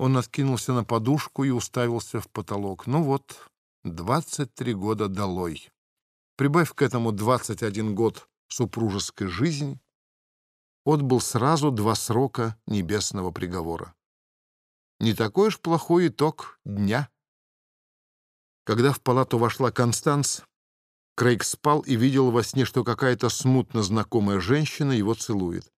Он откинулся на подушку и уставился в потолок. Ну вот, 23 года долой. Прибавь к этому 21 год супружеской жизни, отбыл сразу два срока небесного приговора. Не такой уж плохой итог дня. Когда в палату вошла Констанс, Крейг спал и видел во сне, что какая-то смутно знакомая женщина его целует.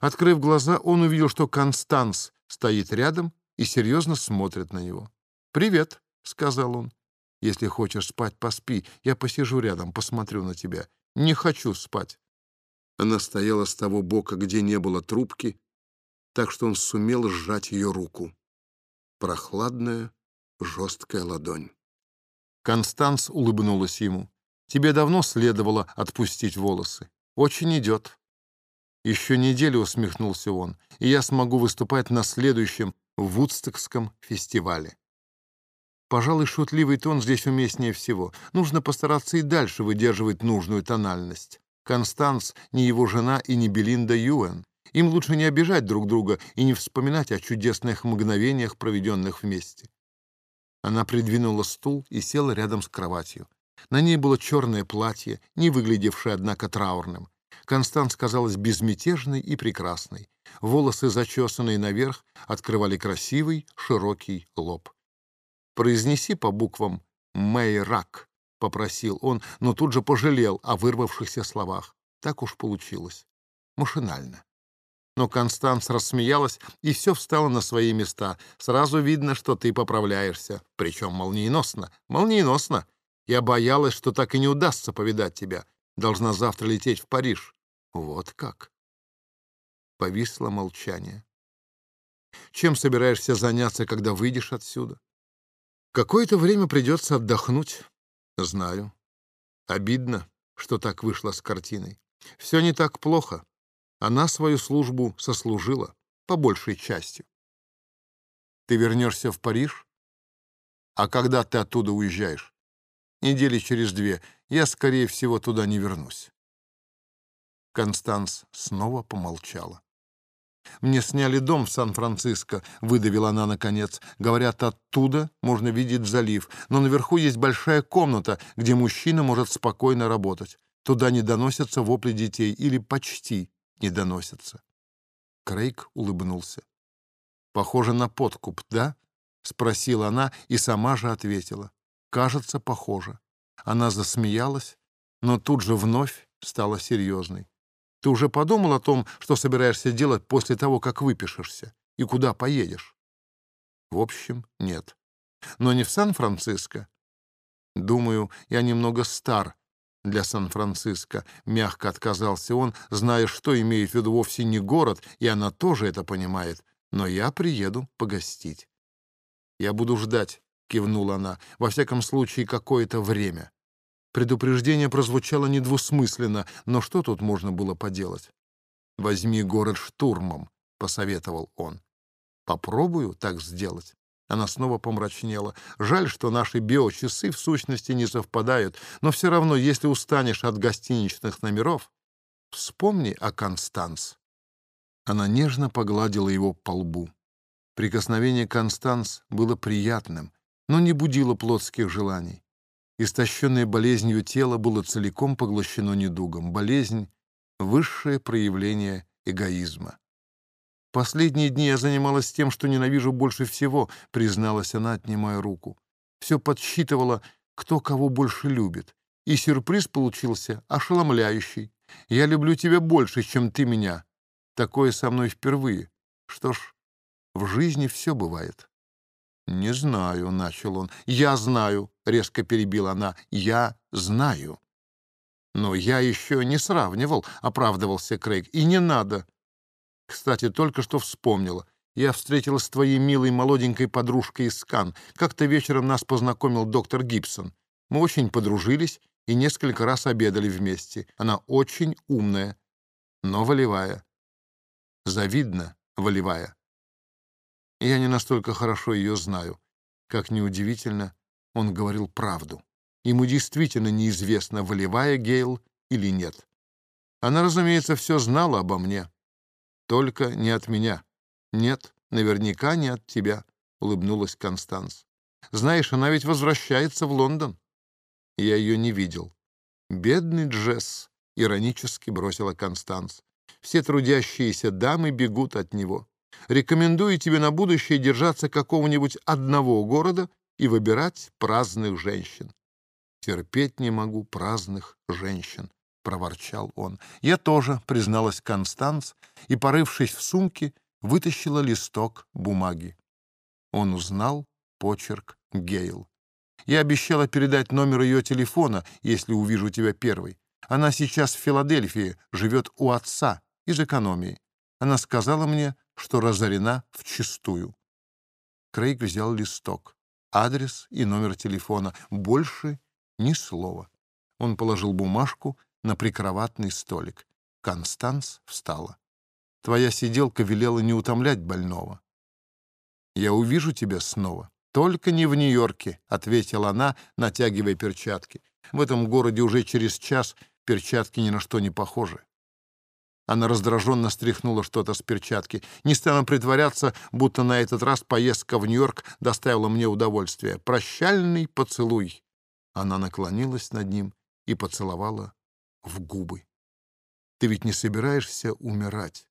Открыв глаза, он увидел, что Констанс стоит рядом и серьезно смотрит на него. «Привет», — сказал он. «Если хочешь спать, поспи. Я посижу рядом, посмотрю на тебя. Не хочу спать». Она стояла с того бока, где не было трубки, так что он сумел сжать ее руку. Прохладная, жесткая ладонь. Констанс улыбнулась ему. «Тебе давно следовало отпустить волосы. Очень идет». «Еще неделю», — усмехнулся он, «и я смогу выступать на следующем Вудстокском фестивале». Пожалуй, шутливый тон здесь уместнее всего. Нужно постараться и дальше выдерживать нужную тональность. Констанс не его жена и не Белинда Юэн. Им лучше не обижать друг друга и не вспоминать о чудесных мгновениях, проведенных вместе. Она придвинула стул и села рядом с кроватью. На ней было черное платье, не выглядевшее, однако, траурным. Констанс казалась безмятежной и прекрасной. Волосы, зачесанные наверх, открывали красивый, широкий лоб. «Произнеси по буквам «Мэйрак», — попросил он, но тут же пожалел о вырвавшихся словах. Так уж получилось. Машинально. Но Констанс рассмеялась, и все встало на свои места. Сразу видно, что ты поправляешься. Причем молниеносно. Молниеносно. Я боялась, что так и не удастся повидать тебя. Должна завтра лететь в Париж. Вот как. Повисло молчание. Чем собираешься заняться, когда выйдешь отсюда? Какое-то время придется отдохнуть. Знаю. Обидно, что так вышло с картиной. Все не так плохо. Она свою службу сослужила, по большей части. Ты вернешься в Париж? А когда ты оттуда уезжаешь? Недели через две. Я, скорее всего, туда не вернусь. Констанс снова помолчала. «Мне сняли дом в Сан-Франциско», — выдавила она наконец. «Говорят, оттуда можно видеть залив, но наверху есть большая комната, где мужчина может спокойно работать. Туда не доносятся вопли детей, или почти не доносятся. Крейг улыбнулся. «Похоже на подкуп, да?» — спросила она и сама же ответила. «Кажется, похоже». Она засмеялась, но тут же вновь стала серьезной. «Ты уже подумал о том, что собираешься делать после того, как выпишешься? И куда поедешь?» «В общем, нет. Но не в Сан-Франциско. Думаю, я немного стар для Сан-Франциско. Мягко отказался он, зная, что имеет в виду вовсе не город, и она тоже это понимает. Но я приеду погостить. «Я буду ждать», — кивнула она, — «во всяком случае, какое-то время». Предупреждение прозвучало недвусмысленно, но что тут можно было поделать? «Возьми город штурмом», — посоветовал он. «Попробую так сделать». Она снова помрачнела. Жаль, что наши биочасы в сущности не совпадают, но все равно, если устанешь от гостиничных номеров, вспомни о Констанс. Она нежно погладила его по лбу. Прикосновение Констанс было приятным, но не будило плотских желаний. Истощенное болезнью тело было целиком поглощено недугом. Болезнь — высшее проявление эгоизма. Последние дни я занималась тем, что ненавижу больше всего, призналась она, отнимая руку. Все подсчитывала, кто кого больше любит. И сюрприз получился ошеломляющий. Я люблю тебя больше, чем ты меня. Такое со мной впервые. Что ж, в жизни все бывает. «Не знаю», — начал он. «Я знаю», — резко перебила она. «Я знаю». «Но я еще не сравнивал», — оправдывался Крейг. «И не надо. Кстати, только что вспомнила. Я встретилась с твоей милой молоденькой подружкой из Скан. Как-то вечером нас познакомил доктор Гибсон. Мы очень подружились и несколько раз обедали вместе. Она очень умная, но волевая. Завидно волевая. Я не настолько хорошо ее знаю. Как неудивительно, он говорил правду. Ему действительно неизвестно, волевая Гейл или нет. Она, разумеется, все знала обо мне. Только не от меня. Нет, наверняка не от тебя, — улыбнулась Констанс. Знаешь, она ведь возвращается в Лондон. Я ее не видел. Бедный Джесс, — иронически бросила Констанс. Все трудящиеся дамы бегут от него. Рекомендую тебе на будущее держаться какого-нибудь одного города и выбирать праздных женщин. Терпеть не могу праздных женщин, — проворчал он. Я тоже, — призналась Констанс, и, порывшись в сумке, вытащила листок бумаги. Он узнал почерк Гейл. Я обещала передать номер ее телефона, если увижу тебя первой. Она сейчас в Филадельфии, живет у отца, из экономии. Она сказала мне, что разорена вчистую. Крейг взял листок, адрес и номер телефона. Больше ни слова. Он положил бумажку на прикроватный столик. Констанс встала. Твоя сиделка велела не утомлять больного. Я увижу тебя снова. Только не в Нью-Йорке, — ответила она, натягивая перчатки. В этом городе уже через час перчатки ни на что не похожи. Она раздраженно стряхнула что-то с перчатки. Не стану притворяться, будто на этот раз поездка в Нью-Йорк доставила мне удовольствие. Прощальный поцелуй. Она наклонилась над ним и поцеловала в губы. Ты ведь не собираешься умирать,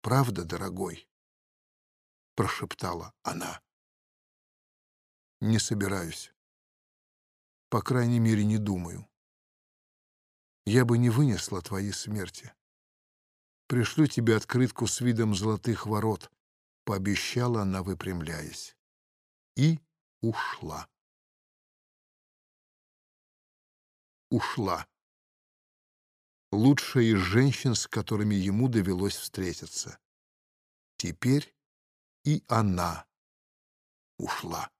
правда, дорогой? Прошептала она. Не собираюсь. По крайней мере, не думаю. Я бы не вынесла твоей смерти. Пришлю тебе открытку с видом золотых ворот, — пообещала она, выпрямляясь. И ушла. Ушла. Лучшая из женщин, с которыми ему довелось встретиться. Теперь и она ушла.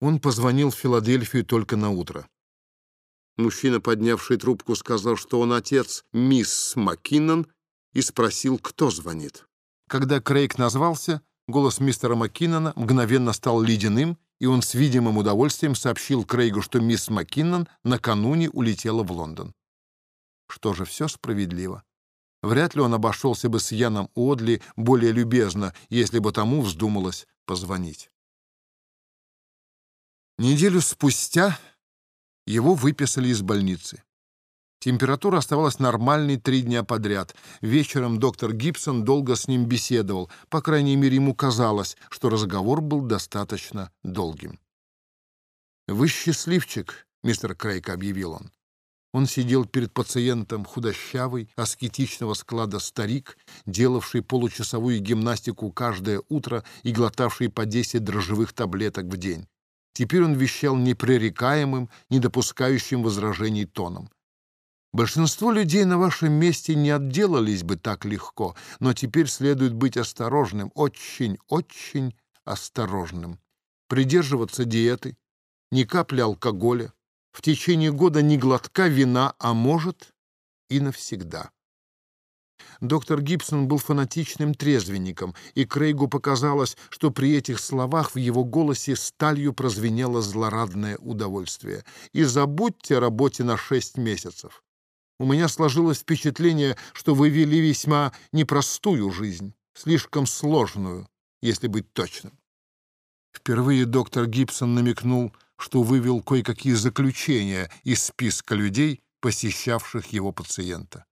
Он позвонил в Филадельфию только на утро. Мужчина, поднявший трубку, сказал, что он отец мисс Маккиннон, и спросил, кто звонит. Когда Крейг назвался, голос мистера Маккиннона мгновенно стал ледяным, и он с видимым удовольствием сообщил Крейгу, что мисс Маккиннон накануне улетела в Лондон. Что же, все справедливо. Вряд ли он обошелся бы с Яном Одли более любезно, если бы тому вздумалось позвонить. Неделю спустя его выписали из больницы. Температура оставалась нормальной три дня подряд. Вечером доктор Гибсон долго с ним беседовал. По крайней мере, ему казалось, что разговор был достаточно долгим. «Вы счастливчик», — мистер Крейг объявил он. Он сидел перед пациентом худощавый, аскетичного склада старик, делавший получасовую гимнастику каждое утро и глотавший по 10 дрожжевых таблеток в день. Теперь он вещал непререкаемым, не допускающим возражений тоном. Большинство людей на вашем месте не отделались бы так легко, но теперь следует быть осторожным, очень, очень осторожным. Придерживаться диеты, ни капли алкоголя, в течение года ни глотка вина, а может и навсегда. Доктор Гибсон был фанатичным трезвенником, и Крейгу показалось, что при этих словах в его голосе сталью прозвенело злорадное удовольствие. «И забудьте о работе на шесть месяцев. У меня сложилось впечатление, что вы вели весьма непростую жизнь, слишком сложную, если быть точным». Впервые доктор Гибсон намекнул, что вывел кое-какие заключения из списка людей, посещавших его пациента.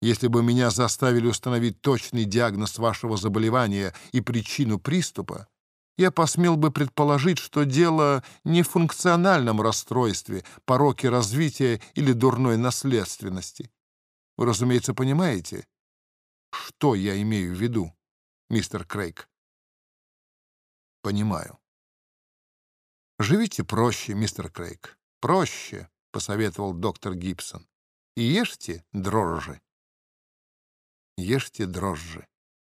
Если бы меня заставили установить точный диагноз вашего заболевания и причину приступа, я посмел бы предположить, что дело не в функциональном расстройстве, пороке развития или дурной наследственности. Вы, разумеется, понимаете, что я имею в виду, мистер Крейг? Понимаю. Живите проще, мистер Крейг. Проще, посоветовал доктор Гибсон. И ешьте дрожжи. Ешьте дрожжи, —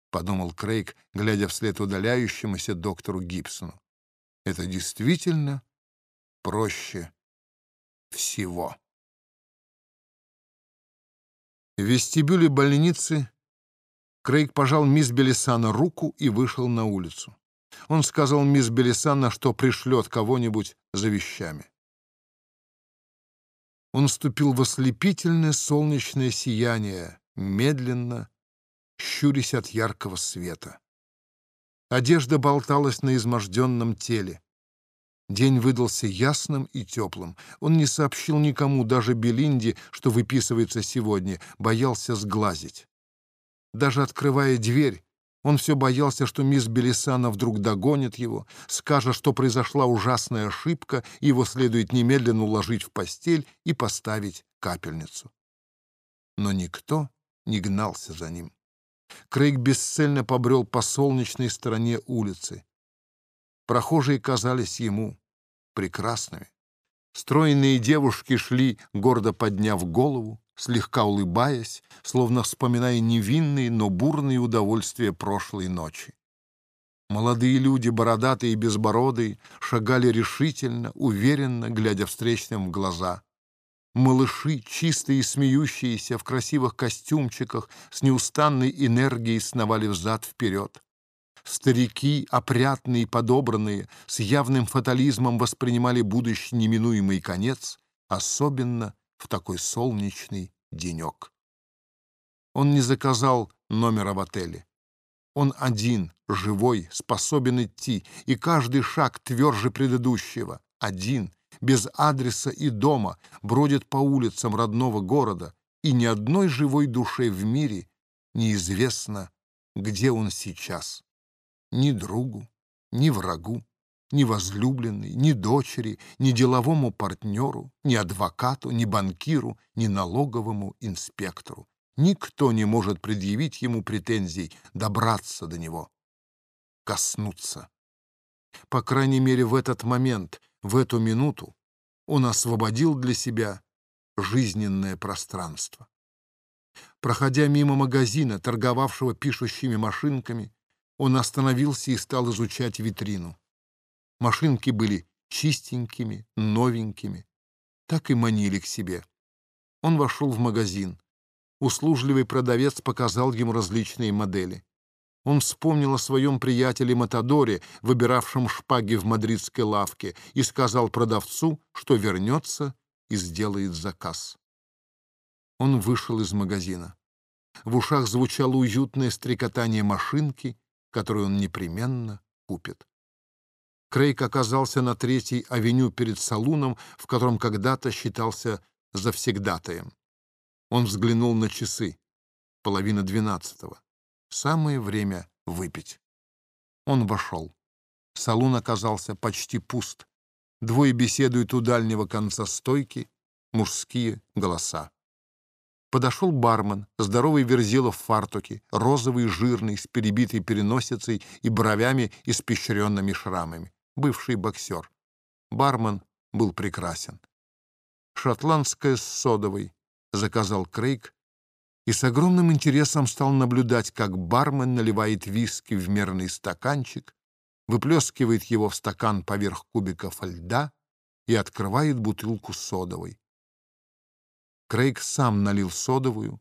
подумал Крейг, глядя вслед удаляющемуся доктору Гибсону. Это действительно проще всего. В вестибюле больницы Крейг пожал мисс Белисана руку и вышел на улицу. Он сказал мисс Белисана, что пришлет кого-нибудь за вещами. Он вступил в ослепительное солнечное сияние, медленно, щурясь от яркого света. Одежда болталась на изможденном теле. День выдался ясным и теплым. Он не сообщил никому, даже Белинде, что выписывается сегодня, боялся сглазить. Даже открывая дверь, он все боялся, что мисс Белисана вдруг догонит его, скажет, что произошла ужасная ошибка, и его следует немедленно уложить в постель и поставить капельницу. Но никто не гнался за ним. Крейг бесцельно побрел по солнечной стороне улицы. Прохожие казались ему прекрасными. Стройные девушки шли, гордо подняв голову, слегка улыбаясь, словно вспоминая невинные, но бурные удовольствия прошлой ночи. Молодые люди, бородатые и безбородые, шагали решительно, уверенно, глядя встречным в глаза. Малыши, чистые и смеющиеся, в красивых костюмчиках, с неустанной энергией сновали взад-вперед. Старики, опрятные и подобранные, с явным фатализмом воспринимали будущий неминуемый конец, особенно в такой солнечный денек. Он не заказал номера в отеле. Он один, живой, способен идти, и каждый шаг тверже предыдущего. Один, без адреса и дома, бродит по улицам родного города, и ни одной живой душе в мире неизвестно, где он сейчас. Ни другу, ни врагу ни возлюбленной, ни дочери, ни деловому партнеру, ни адвокату, ни банкиру, ни налоговому инспектору. Никто не может предъявить ему претензий добраться до него, коснуться. По крайней мере, в этот момент, в эту минуту он освободил для себя жизненное пространство. Проходя мимо магазина, торговавшего пишущими машинками, он остановился и стал изучать витрину. Машинки были чистенькими, новенькими. Так и манили к себе. Он вошел в магазин. Услужливый продавец показал ему различные модели. Он вспомнил о своем приятеле Матадоре, выбиравшем шпаги в мадридской лавке, и сказал продавцу, что вернется и сделает заказ. Он вышел из магазина. В ушах звучало уютное стрекотание машинки, которую он непременно купит. Крейг оказался на Третьей авеню перед салуном, в котором когда-то считался завсегдатаем. Он взглянул на часы. Половина двенадцатого. Самое время выпить. Он вошел. Салун оказался почти пуст. Двое беседуют у дальнего конца стойки, мужские голоса. Подошел бармен, здоровый верзила в фартуке, розовый, жирный, с перебитой переносицей и бровями, испещренными шрамами бывший боксер. Бармен был прекрасен. «Шотландская с содовой», — заказал Крейг, и с огромным интересом стал наблюдать, как бармен наливает виски в мерный стаканчик, выплескивает его в стакан поверх кубиков льда и открывает бутылку содовой. Крейг сам налил содовую,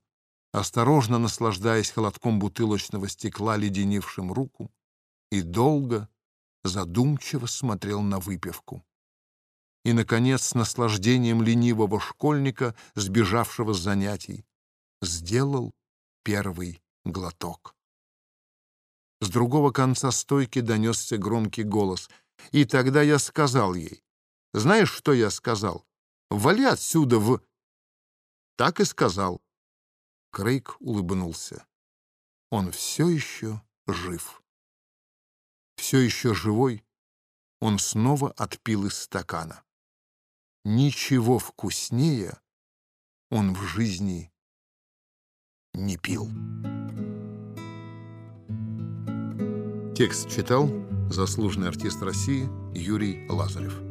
осторожно наслаждаясь холодком бутылочного стекла, леденившим руку, и долго, задумчиво смотрел на выпивку. И, наконец, с наслаждением ленивого школьника, сбежавшего с занятий, сделал первый глоток. С другого конца стойки донесся громкий голос, и тогда я сказал ей, «Знаешь, что я сказал? Вали отсюда в...» Так и сказал. Крейг улыбнулся. Он все еще жив все еще живой, он снова отпил из стакана. Ничего вкуснее он в жизни не пил. Текст читал заслуженный артист России Юрий Лазарев.